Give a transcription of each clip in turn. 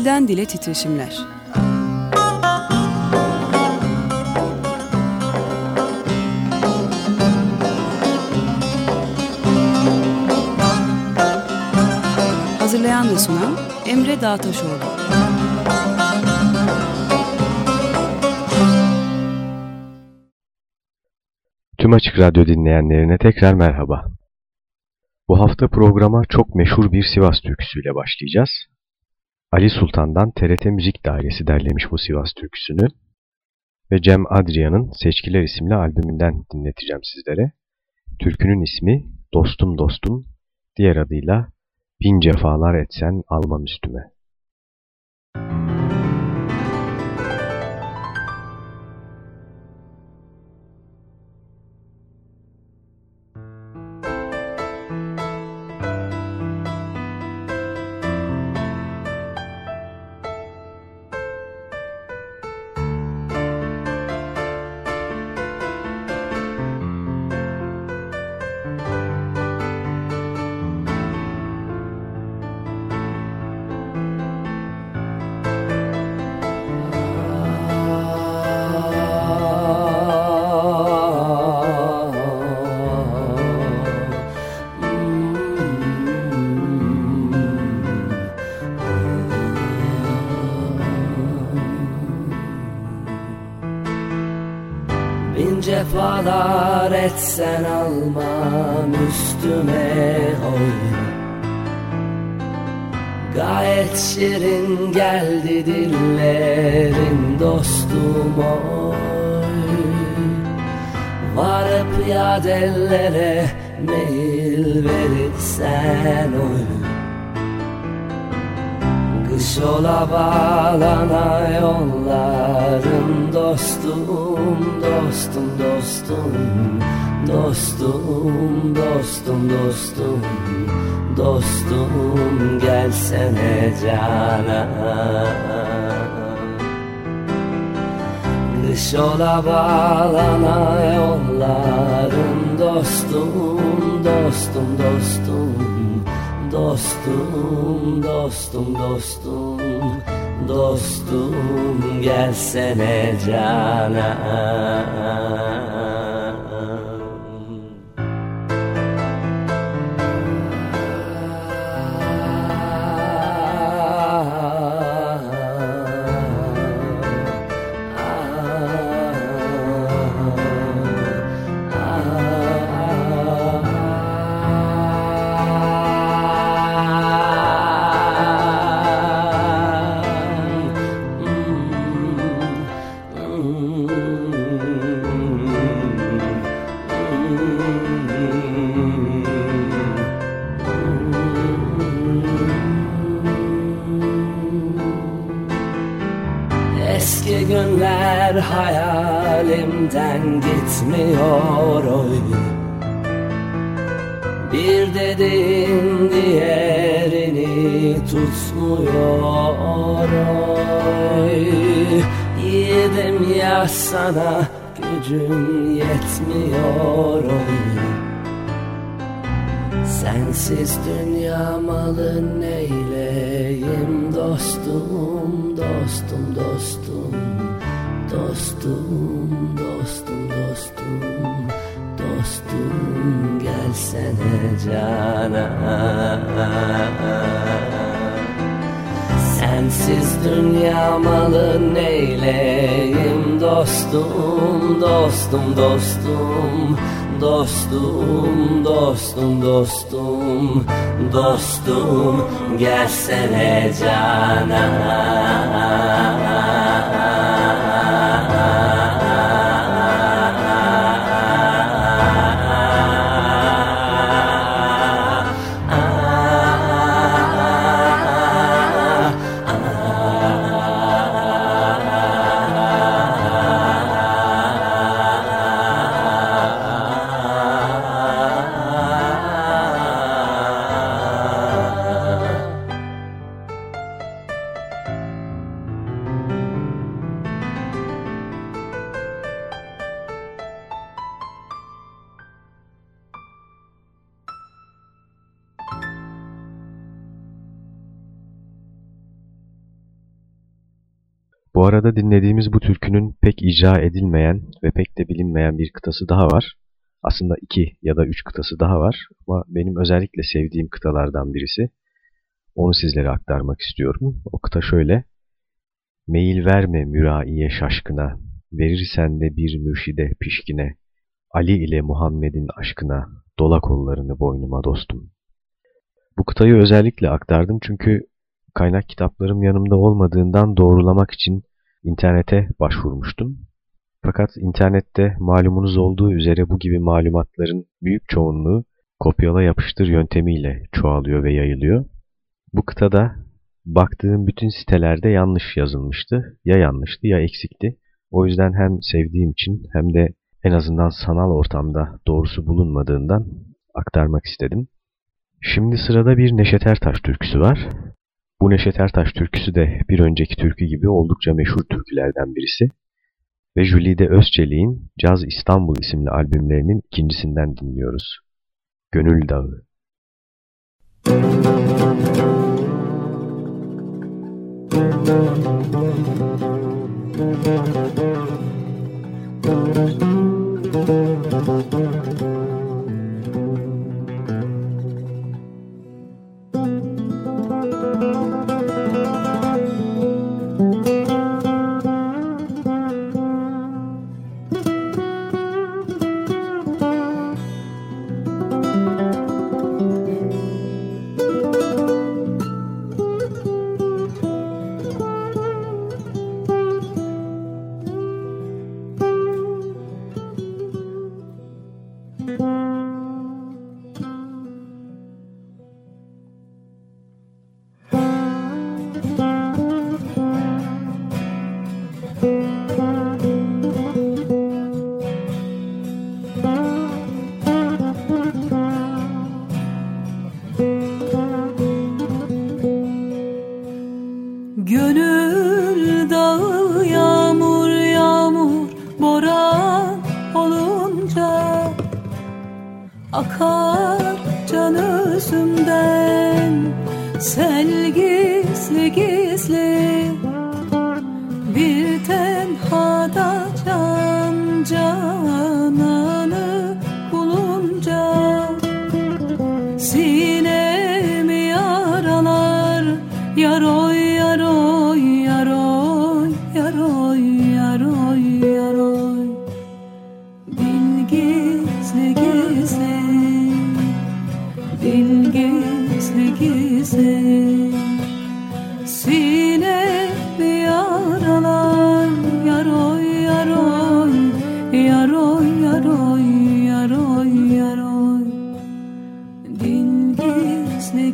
Dilden Dile Titreşimler Hazırlayan ve sunan Emre Dağtaşoğlu Tüm Açık Radyo dinleyenlerine tekrar merhaba. Bu hafta programa çok meşhur bir Sivas türküsüyle başlayacağız. Ali Sultan'dan TRT Müzik Dairesi derlemiş bu Sivas türküsünü ve Cem Adrian'ın Seçkiler isimli albümünden dinleteceğim sizlere. Türkünün ismi Dostum Dostum, diğer adıyla Bin Cefalar Etsen Almam Üstüme. Cefalar etsen almam üstüme oy Gayet şirin geldi dillerin dostum oy. Varıp yadellere meyil verirsen oy Kış ola bağlana yolların dostum, dostum, dostum. Dostum, dostum, dostum, dostum gelsene cana. Kış ola bağlana yolların dostum, dostum, dostum Dostum, dostum, dostum, dostum gelsene cana hayalimden gitmiyor oy. Bir dediğin diğerini tutmuyor oy. Yedim ya sana gücüm yetmiyor oy. Sensiz dünya malı neyleyim dostum, dostum, dostum Dostum, dostum, dostum, dostum gelsene cana. Sensiz dünya malı neyleyim? Dostum, dostum, dostum Dostum, dostum, dostum, dostum gelsene cana Ah. Bu arada dinlediğimiz bu türkünün pek icra edilmeyen ve pek de bilinmeyen bir kıtası daha var. Aslında iki ya da üç kıtası daha var ama benim özellikle sevdiğim kıtalardan birisi. Onu sizlere aktarmak istiyorum. O kıta şöyle. Meyil verme müraiye şaşkına, verirsen de bir mürşide pişkine, Ali ile Muhammed'in aşkına, dola kollarını boynuma dostum. Bu kıtayı özellikle aktardım çünkü kaynak kitaplarım yanımda olmadığından doğrulamak için internete başvurmuştum. Fakat internette malumunuz olduğu üzere bu gibi malumatların büyük çoğunluğu kopyala yapıştır yöntemiyle çoğalıyor ve yayılıyor. Bu kıtada baktığım bütün sitelerde yanlış yazılmıştı. Ya yanlıştı ya eksikti. O yüzden hem sevdiğim için hem de en azından sanal ortamda doğrusu bulunmadığından aktarmak istedim. Şimdi sırada bir Neşet Ertaş türküsü var. Bu Neşet Ertaş türküsü de bir önceki türkü gibi oldukça meşhur türkülerden birisi. Ve Jülide Özçelik'in Caz İstanbul isimli albümlerinin ikincisinden dinliyoruz. Gönül Dağı. Müzik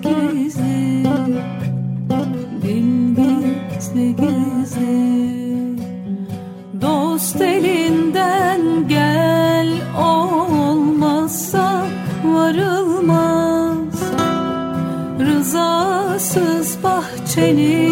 gizli Bin gizli gizli gel olmazsa varılmaz. Rızasız bahçenin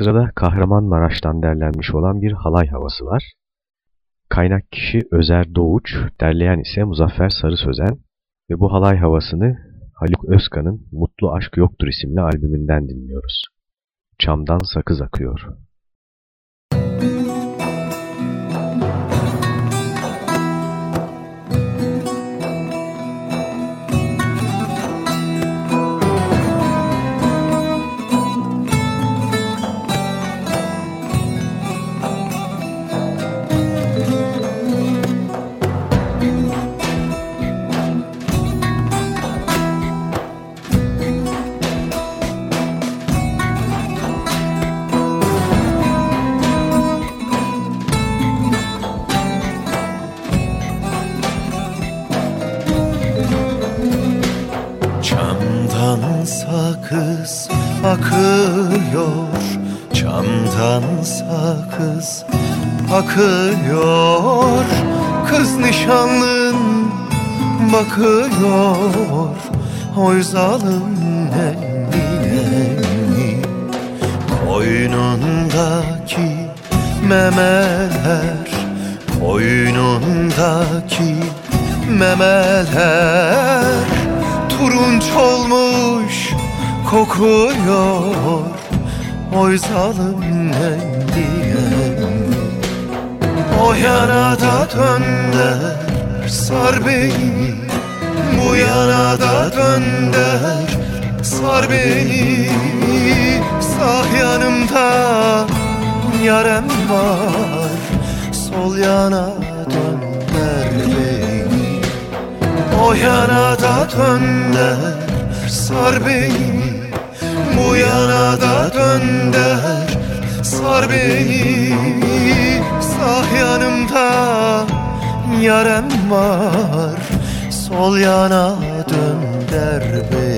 sırada Kahramanmaraş'tan derlenmiş olan bir halay havası var. Kaynak kişi Özer Doğuç, derleyen ise Muzaffer Sarı Sözen ve bu halay havasını Haluk Özkan'ın Mutlu Aşk Yoktur isimli albümünden dinliyoruz. Çamdan sakız akıyor. Çamdan akıyor Kız nişanlın bakıyor. Oy zalim nenni Koynundaki memeler Koynundaki memeler. Turunç olmuş kokuyor. Oy zalim O yana dönder sar beni. Bu yana dönder sar beni. Sağ yanımda yarem var. Sol yana dönder beni. O yana da dönder sar beni. Bu yana da dönder sar beni Sağ yanımda yarem var. Sol yana dönder beni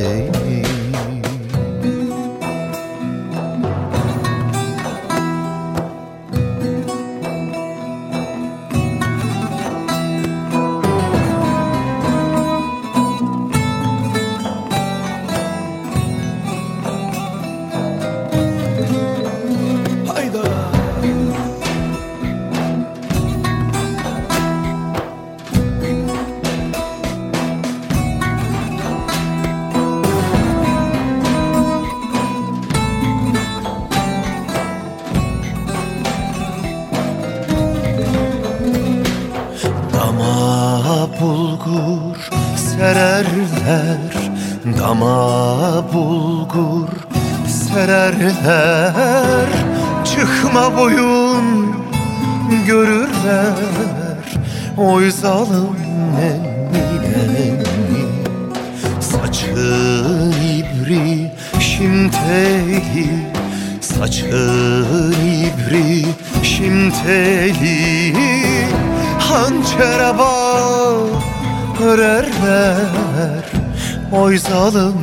Oy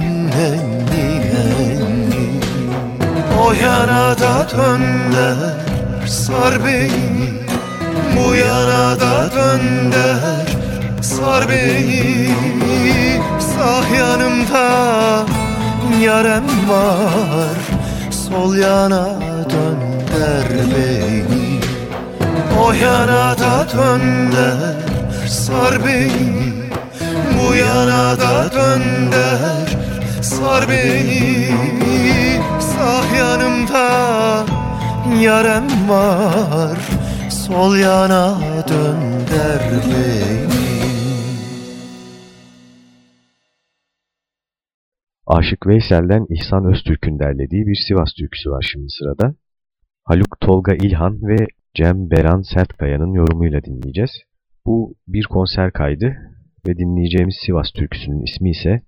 sar beni Sağ yanımda yarem var Sol yana dönder beni Aşık Veysel'den İhsan Öztürk'ün derlediği bir Sivas türküsü var şimdi sırada. Haluk Tolga İlhan ve Cem Beran Sertkaya'nın yorumuyla dinleyeceğiz. Bu bir konser kaydı ve dinleyeceğimiz Sivas türküsünün ismi ise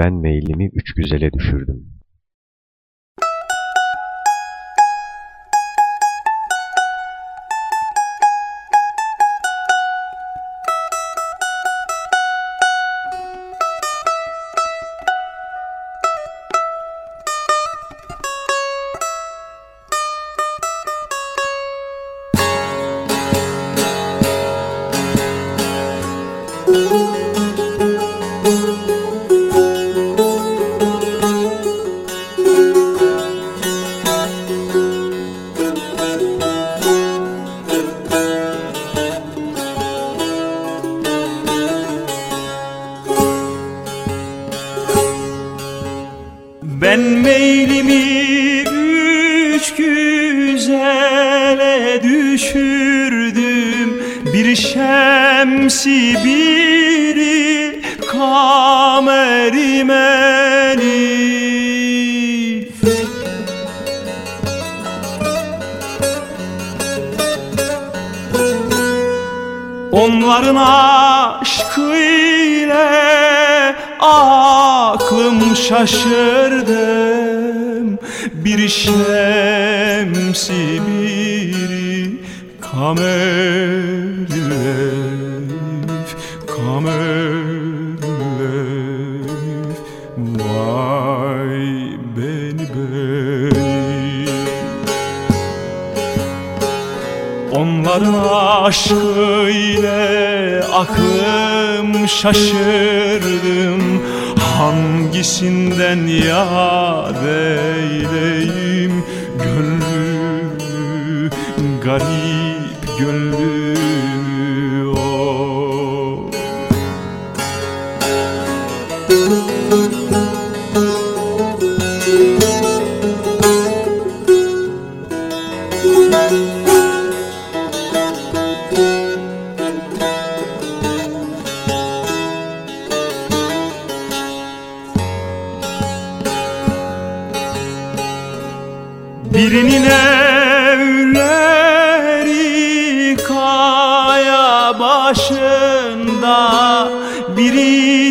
Ben Meylimi Üç Güzele Düşürdüm. Aklım şaşırdım Bir şemsi biri kamerlef kamerlef Vay beni beni. Onların aşkıyla aklım şaşırdım Hangisinden yad eyleyim gönlümü Garip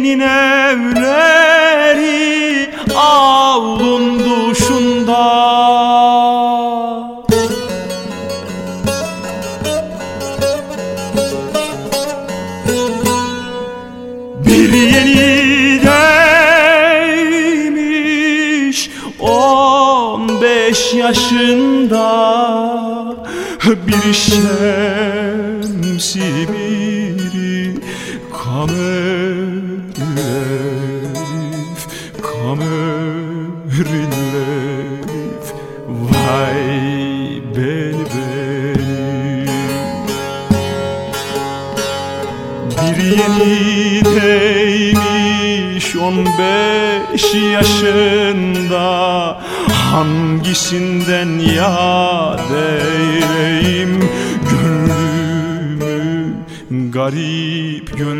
Birinin evleri avlun duşunda. Bir yeni değmiş on beş yaşında. Bir şemsi biri kamerlef Hangisinden yad eyleyim? Gönlümü garip gönlümü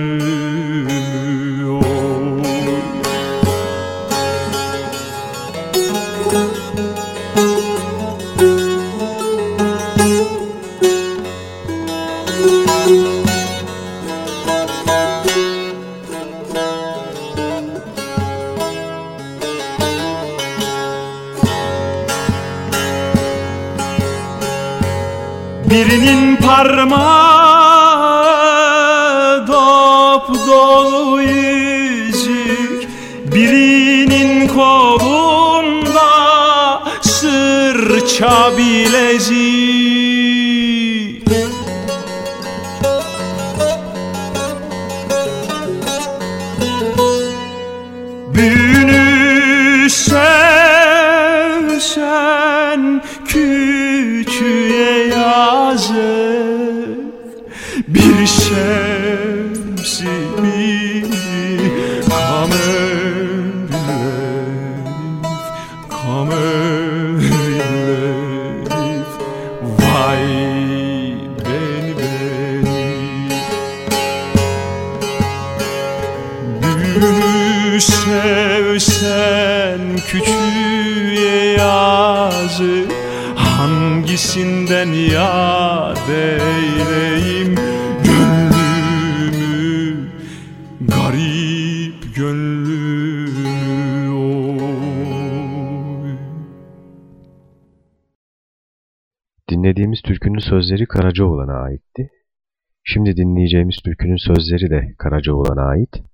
sevsen küçüğe yazık Hangisinden yad eyleyim gönlümü Garip gönlümü Dinlediğimiz türkünün sözleri Karacaoğlan'a aitti. Şimdi dinleyeceğimiz türkünün sözleri de Karacaoğlan'a ait.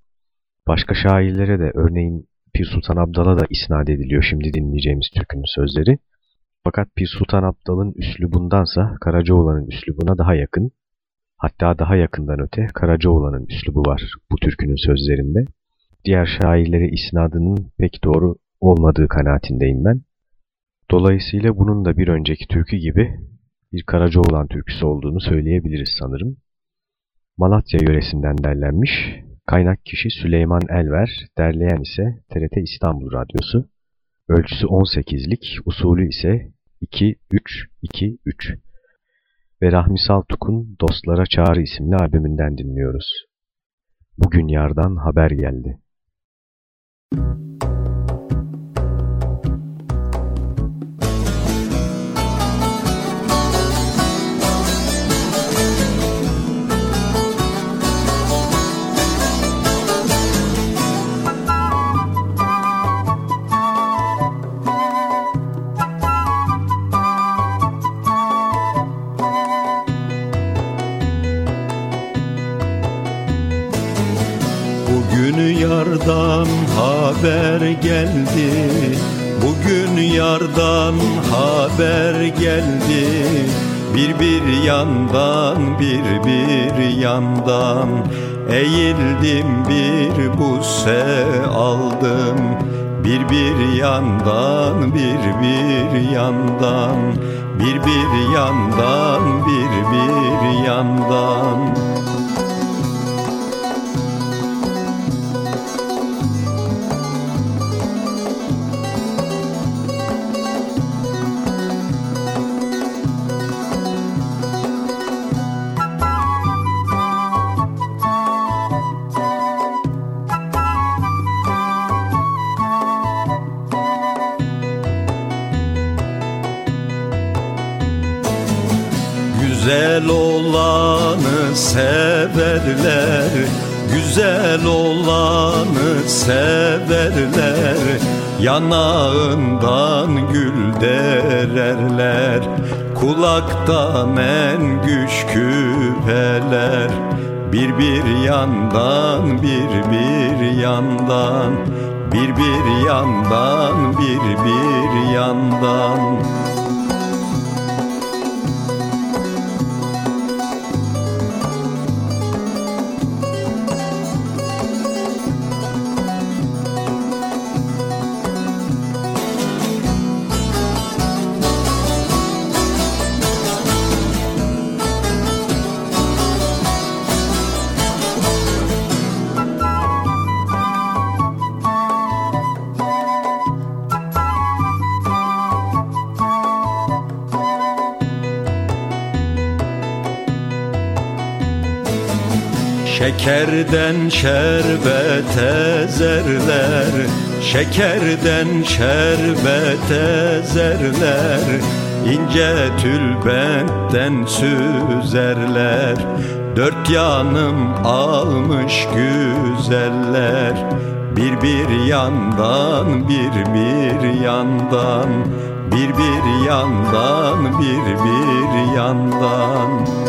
Başka şairlere de örneğin Pir Sultan Abdal'a da isnat ediliyor şimdi dinleyeceğimiz türkünün sözleri. Fakat Pir Sultan Abdal'ın üslubundansa Karacaoğlan'ın üslubuna daha yakın. Hatta daha yakından öte Karacaoğlan'ın üslubu var bu türkünün sözlerinde. Diğer şairlere isnadının pek doğru olmadığı kanaatindeyim ben. Dolayısıyla bunun da bir önceki türkü gibi bir Karacaoğlan türküsü olduğunu söyleyebiliriz sanırım. Malatya yöresinden derlenmiş, kaynak kişi Süleyman Elver, derleyen ise TRT İstanbul Radyosu. Ölçüsü 18'lik, usulü ise 2-3-2-3 ve Rahmi Saltuk'un Dostlara Çağrı isimli albümünden dinliyoruz. Bugün yardan haber geldi. Bugün yardan haber geldi. Bugün yardan haber geldi. Bir bir yandan bir bir yandan Eğildim bir buse aldım. Bir bir yandan bir bir yandan Bir bir yandan bir bir yandan yandan bir bir yandan. Bir bir yandan bir bir yandan Şekerden şerbete zerler Şekerden şerbete zerler. İnce tülbentten süzerler Dört yanım almış güzeller. Bir bir yandan bir bir yandan Bir bir yandan bir bir yandan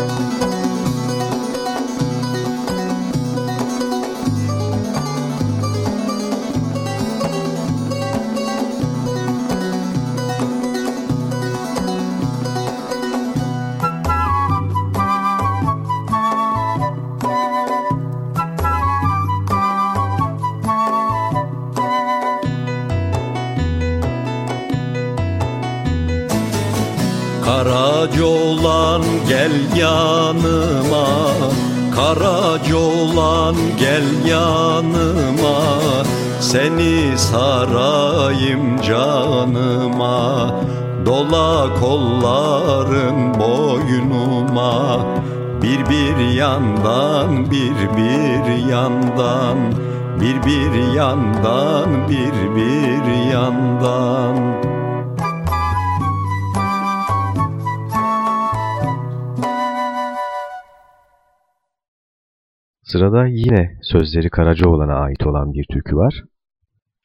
Sırada yine sözleri Karacaoğlan'a ait olan bir türkü var.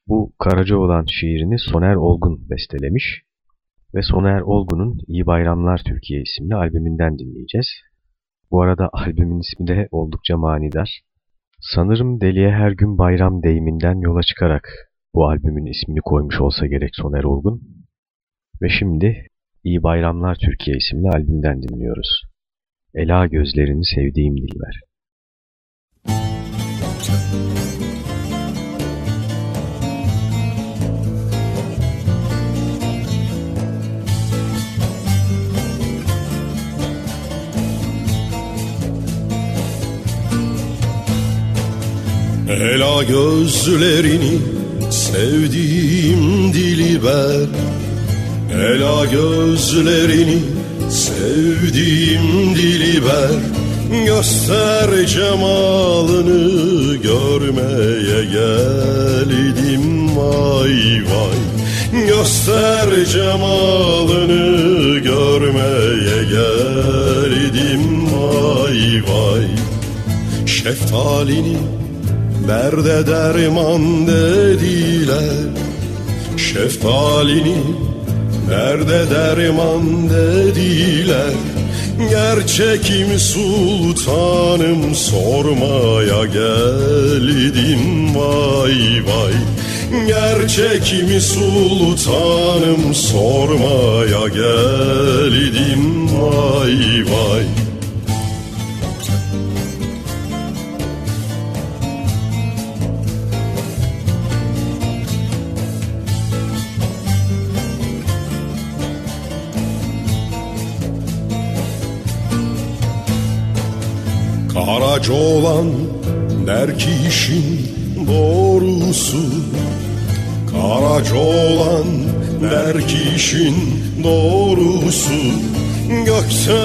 Bu Karacaoğlan şiirini Soner Olgun bestelemiş ve Soner Olgun'un İyi Bayramlar Türkiye isimli albümünden dinleyeceğiz. Bu arada albümün ismi de oldukça manidar. Sanırım deliye her gün bayram deyiminden yola çıkarak bu albümün ismini koymuş olsa gerek Soner Olgun. Ve şimdi İyi Bayramlar Türkiye isimli albümden dinliyoruz. Ela gözlerini sevdiğim dilber. Ela gözlerini sevdiğim diliber Ela gözlerini sevdiğim diliber Göster cemalını görmeye geldim vay vay. Göster cemalını görmeye geldim vay vay. Şeftalini derde derman dediler Şeftalini derde derman dediler. Gerçekim sultanım sormaya geldim vay vay. Gerçekim sultanım sormaya geldim vay vay Karaca olan der ki işin doğrusu. Karaca olan der ki işin doğrusu. Gökte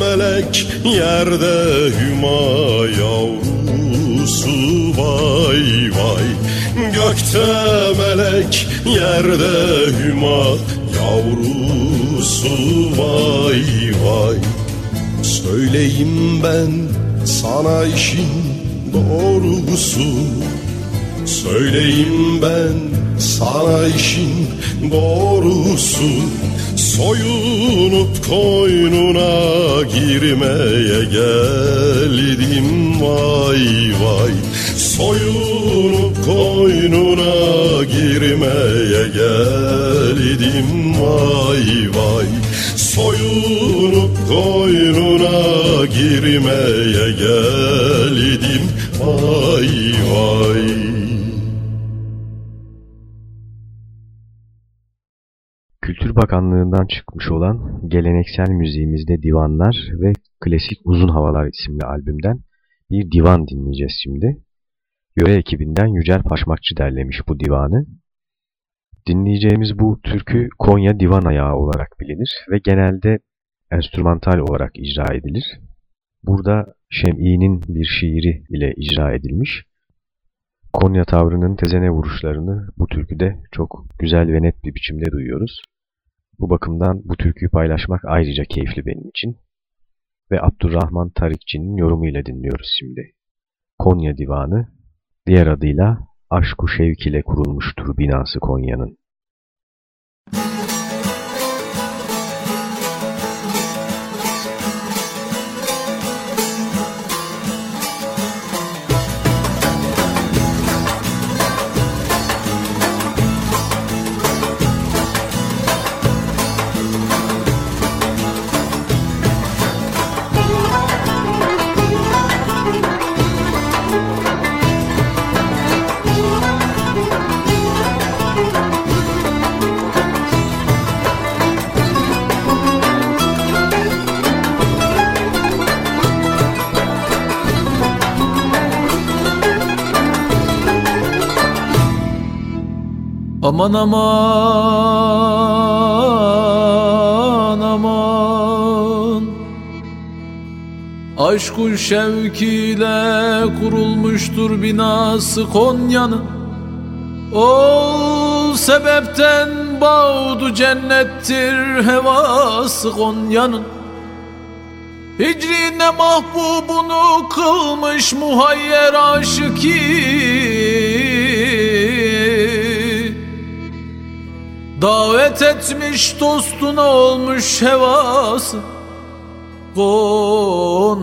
melek yerde hüma yavrusu. Vay vay. Gökte melek yerde hüma yavrusu. Vay vay. Söyleyeyim ben sana işin doğrusu. Söyleyeyim ben sana işin doğrusu. Soyunup koynuna girmeye geldim. Vay vay. Soyunup koynuna girmeye geldim. Vay vay Soyunup koynuna girmeye geldim vay vay Kültür Bakanlığı'ndan çıkmış olan geleneksel müziğimizde divanlar ve klasik uzun havalar isimli albümden bir divan dinleyeceğiz şimdi. Yöre ekibinden Yücel Paşmakçı derlemiş bu divanı. Dinleyeceğimiz bu türkü Konya divan ayağı olarak bilinir ve genelde enstrümantal olarak icra edilir. burada Şem'i'nin bir şiiri ile icra edilmiş. Konya tavrının tezene vuruşlarını bu türküde çok güzel ve net bir biçimde duyuyoruz. Bu bakımdan bu türküyü paylaşmak ayrıca keyifli benim için. Ve Abdurrahman Tarikçi'nin yorumuyla dinliyoruz şimdi. Konya Divanı, diğer adıyla Aşku Şevk ile kurulmuştur binası Konya'nın. thank you Aman aman aman. Aşkın şevkiyle kurulmuştur binası Konya'nın. O sebepten bağdu cennettir hevası Konya'nın. Hicrine mahbubunu kılmış muhayyer aşıki Davet etmiş dostuna olmuş hevası Konya'nın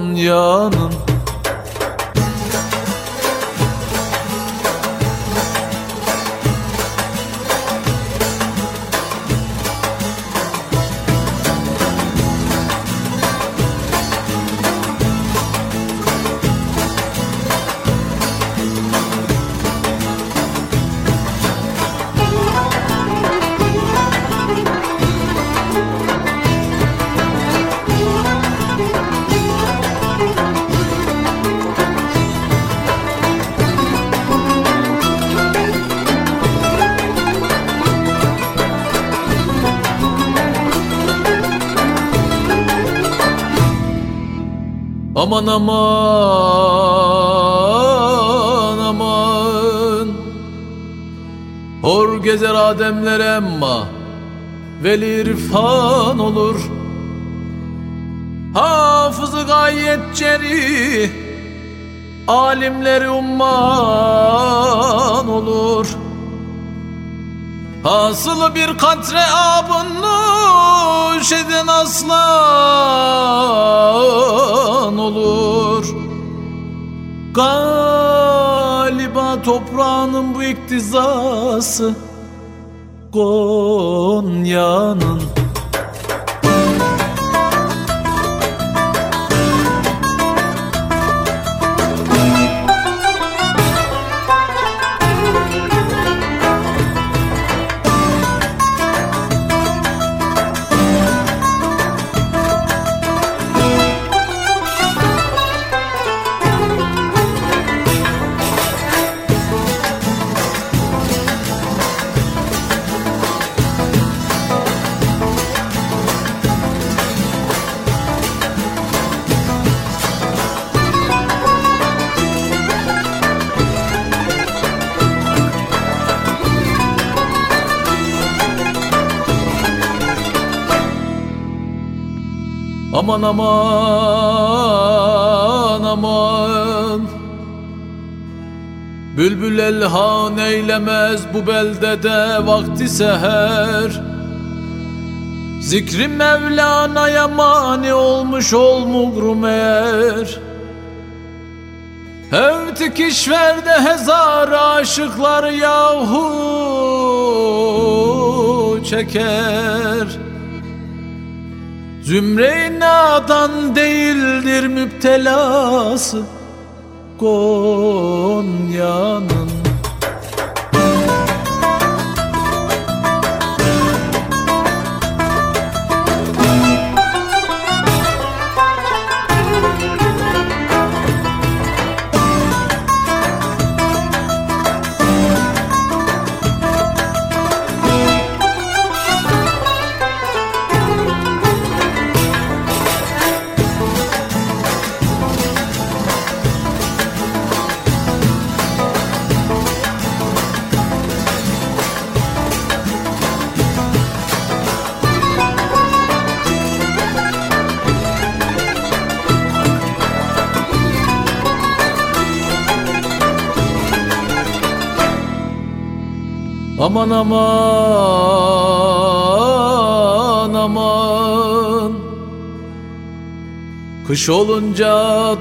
Aman aman aman. Hor gezer ademler emma Veli irfan olur. Hafızı gayet ceri Alimleri umman olur. Hasılı bir katre abın nuş eden aslan olur. Galiba toprağının bu iktizası Konya'nın Aman aman aman. Bülbül elhan eylemez bu beldede vakti seher. Zikrim Mevlana'ya mani olmuş olmugrum eğer. Hevti kişverde hezar aşıklar yahu çeker Zümre-i nadan değildir müptelası Konya'nın Aman aman aman. Kış olunca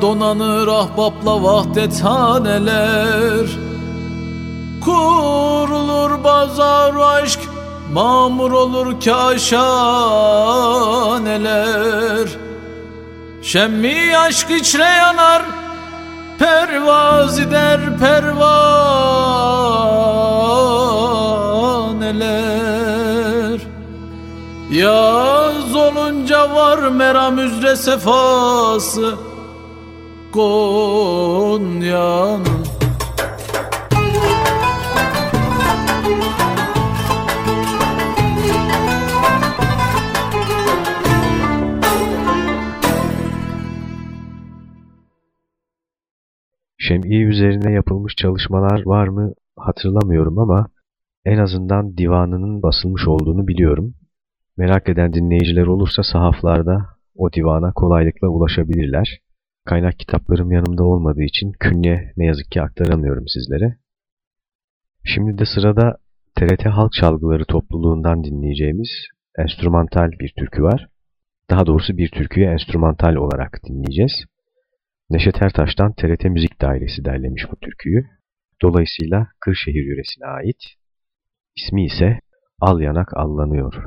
donanır ahbapla vahdethaneler. Kurulur bazar aşk Mamur olur kaşaneler. Şemmi aşk içre yanar Pervaz. eder pervaneler Yaz olunca var meram üzre sefası Konya'nın Şem'i üzerine yapılmış çalışmalar var mı hatırlamıyorum ama en azından divanının basılmış olduğunu biliyorum. Merak eden dinleyiciler olursa sahaflarda o divana kolaylıkla ulaşabilirler. Kaynak kitaplarım yanımda olmadığı için künye ne yazık ki aktaramıyorum sizlere. Şimdi de sırada TRT Halk Çalgıları topluluğundan dinleyeceğimiz enstrümantal bir türkü var. Daha doğrusu bir türküyü enstrümantal olarak dinleyeceğiz. Neşet Ertaş'tan TRT Müzik Dairesi derlemiş bu türküyü. Dolayısıyla Kırşehir yöresine ait. İsmi ise Al Yanak Allanıyor.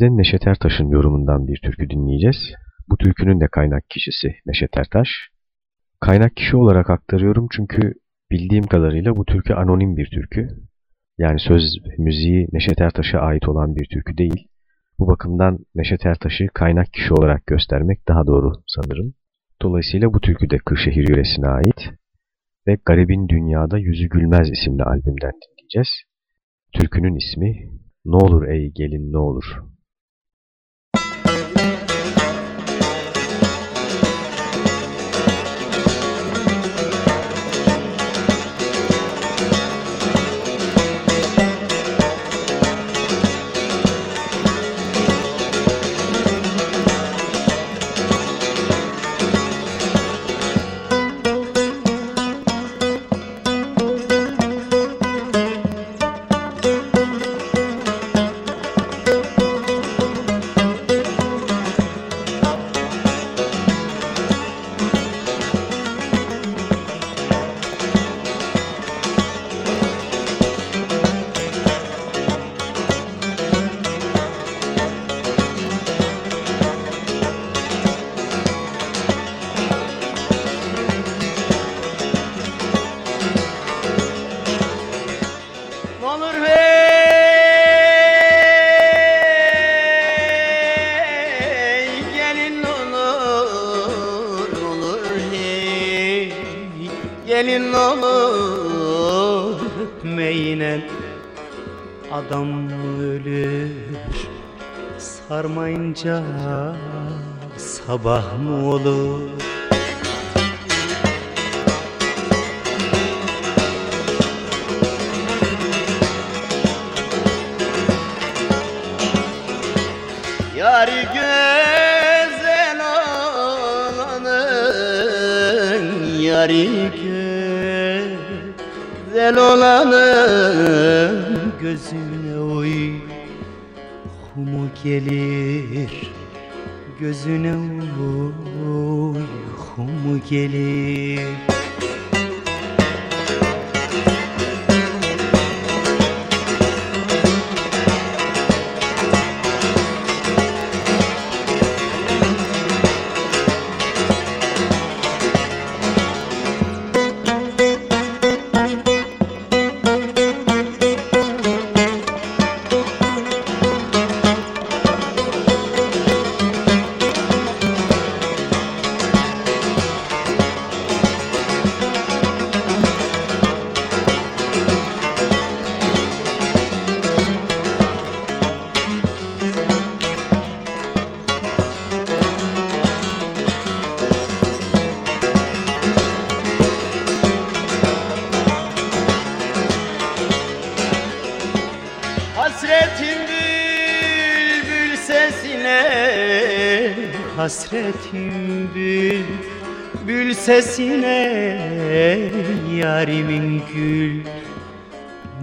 Şimdi Neşet Ertaş'ın yorumundan bir türkü dinleyeceğiz. Bu türkünün de kaynak kişisi Neşet Ertaş. Kaynak kişi olarak aktarıyorum çünkü bildiğim kadarıyla bu türkü anonim bir türkü. Yani söz müziği Neşet Ertaş'a ait olan bir türkü değil. Bu bakımdan Neşet Ertaş'ı kaynak kişi olarak göstermek daha doğru sanırım. Dolayısıyla bu türkü de Kırşehir yöresine ait ve Garibin Dünyada Yüzü Gülmez isimli albümden dinleyeceğiz. Türkünün ismi Ne olur ey gelin ne olur. Sarmayınca sabah mı olur? Yari güzel olanın Yari güzel olanın Uykumu gelir Gözüne uykumu gelir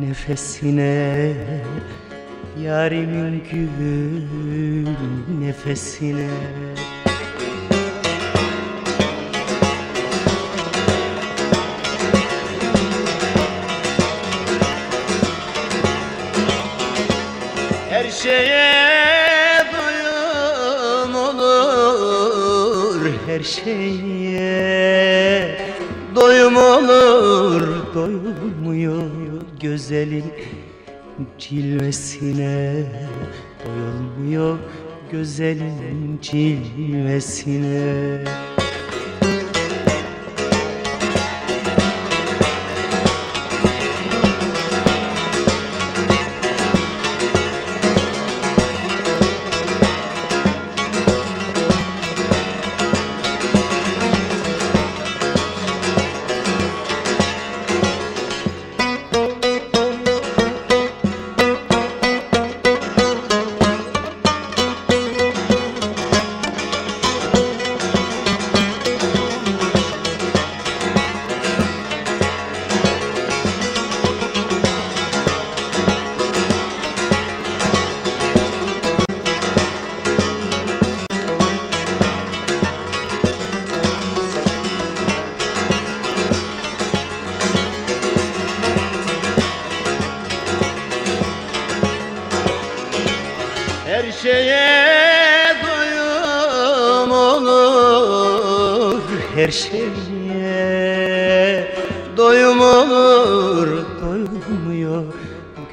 nefesine Yarimin gül nefesine. Her şeye her şeye Doyum olur doyulmuyor güzelin cilvesine. Doyulmuyor güzelin cilvesine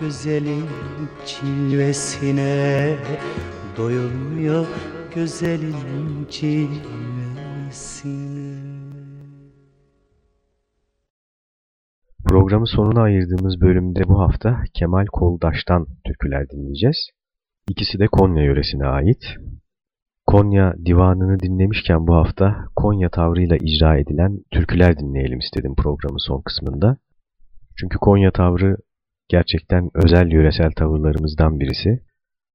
Güzelin cilvesine Doyulmuyor güzelin cilvesine çilmesine Programın sonuna ayırdığımız bölümde bu hafta Kemal Koldaş'tan türküler dinleyeceğiz. İkisi de Konya yöresine ait. Konya divanını dinlemişken bu hafta Konya tavrıyla icra edilen türküler dinleyelim istedim programın son kısmında. Çünkü Konya tavrı gerçekten özel yöresel tavırlarımızdan birisi.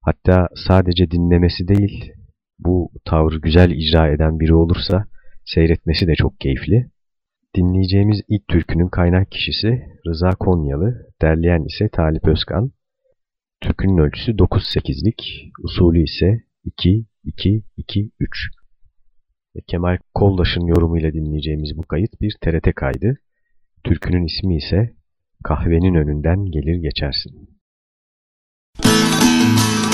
Hatta sadece dinlemesi değil, bu tavrı güzel icra eden biri olursa seyretmesi de çok keyifli. Dinleyeceğimiz ilk türkünün kaynak kişisi Rıza Konyalı, derleyen ise Talip Özkan. Türkünün ölçüsü 9-8'lik, usulü ise 2-2-2-3. Kemal Koldaş'ın yorumuyla dinleyeceğimiz bu kayıt bir TRT kaydı. Türkünün ismi ise Kahvenin önünden gelir geçersin. Kahvenin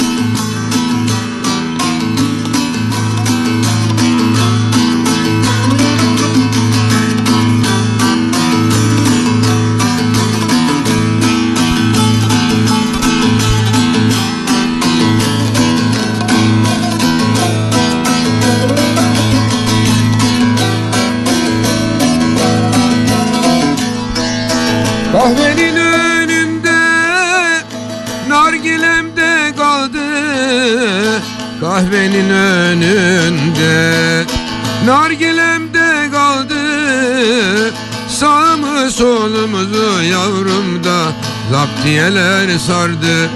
Kahvenin önünde nargilemde kaldı Sağımı solumuzu yavrumda zaptiyeler sardı.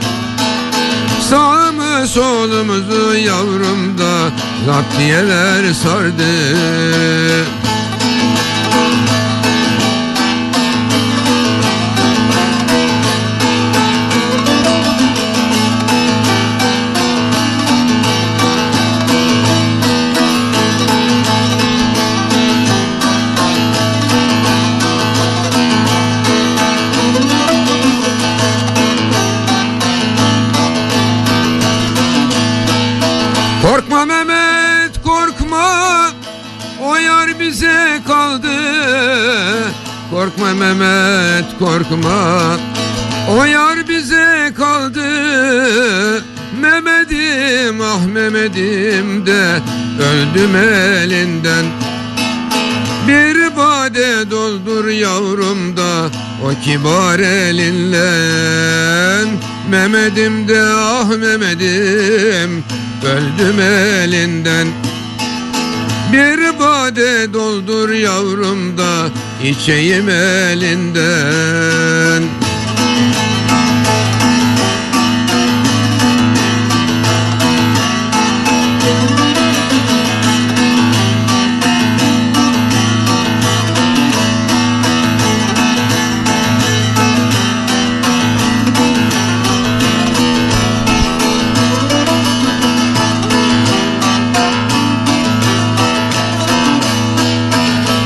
Sağımı solumuzu yavrumda zaptiyeler sardı Korkma Mehmet korkma. O yar bize kaldı. Mehmet'im ah Mehmet'im de. Öldüm elinden. Bir bade doldur yavrum da. O kibar elinle. Mehmet'im de ah Mehmet'im. Öldüm elinden. Bir bade doldur yavrum da içeyim elinden.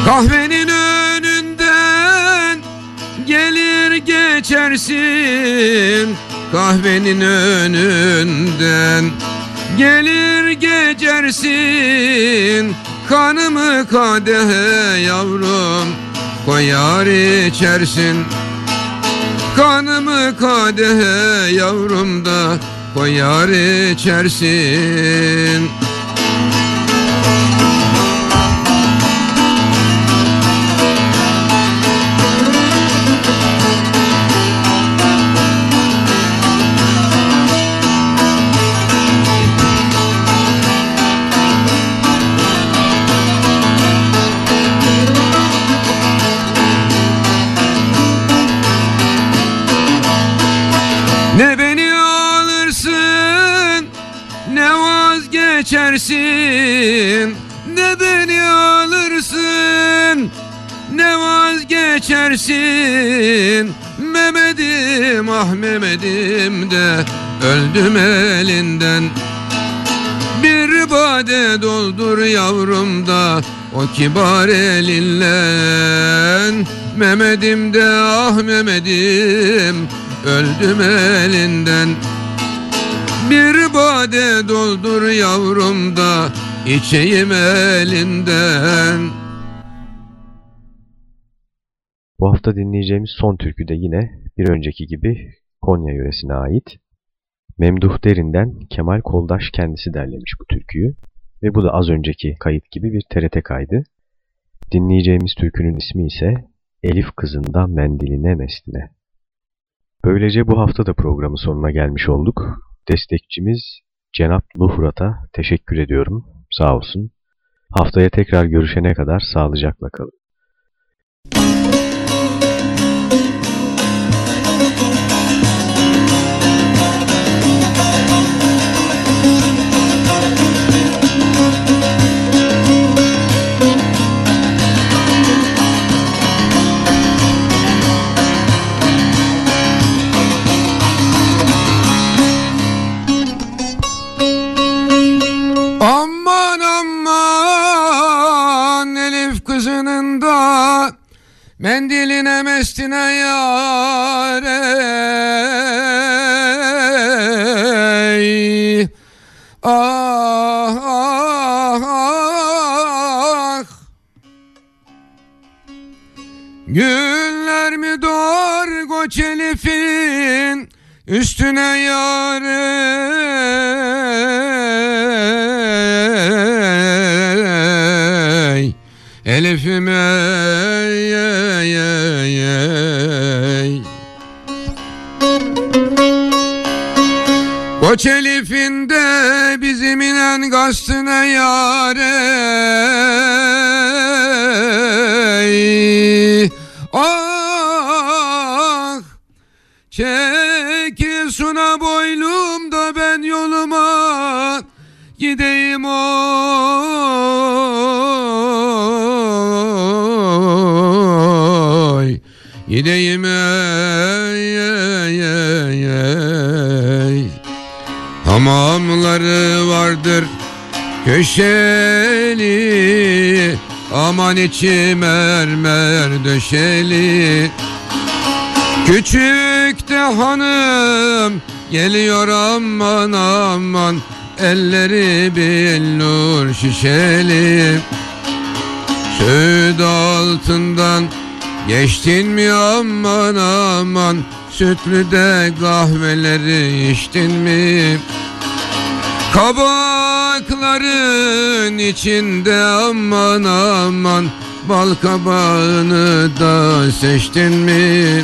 Kahvenin geçersin Kahvenin önünden. Gelir geçersin Kanımı kadehe yavrum. Koyar içersin. Kanımı kadehe yavrum da koyar içersin vazgeçersin Ne beni alırsın ne vazgeçersin? Mehmet'im ah Mehmet'im de öldüm elinden. Bir bade doldur yavrum da o kibar elinle Mehmet'im de ah Mehmet'im öldüm elinden Bir bade doldur yavrum da içeyim elinden Bu hafta dinleyeceğimiz son türkü de yine bir önceki gibi Konya yöresine ait. Memduh Derin'den Kemal Koldaş kendisi derlemiş bu türküyü ve bu da az önceki kayıt gibi bir TRT kaydı. Dinleyeceğimiz türkünün ismi ise Elif Kızından Mendiline Mestine. Böylece bu hafta da programın sonuna gelmiş olduk. Destekçimiz Cenap Luhrat'a teşekkür ediyorum. Sağ olsun. Haftaya tekrar görüşene kadar sağlıcakla kalın. Mendiline mestine yare Ah ah ah. Güller mi doğar koç Elif'in Üstüne yare Elif'im ey ey ey ey. Koç Elif'in de bizim inen kastına yare Ah Çekil suna boylumda ben yoluma gideyim oy Gideyim ey ey ey ey. Hamamları vardır köşeli Aman içi mermer döşeli. Küçük de hanım geliyor aman aman Elleri billur şişeli. Süt altından geçtin mi aman aman Sütlü de kahveleri içtin mi Kabakların içinde aman aman Bal kabağını da seçtin mi?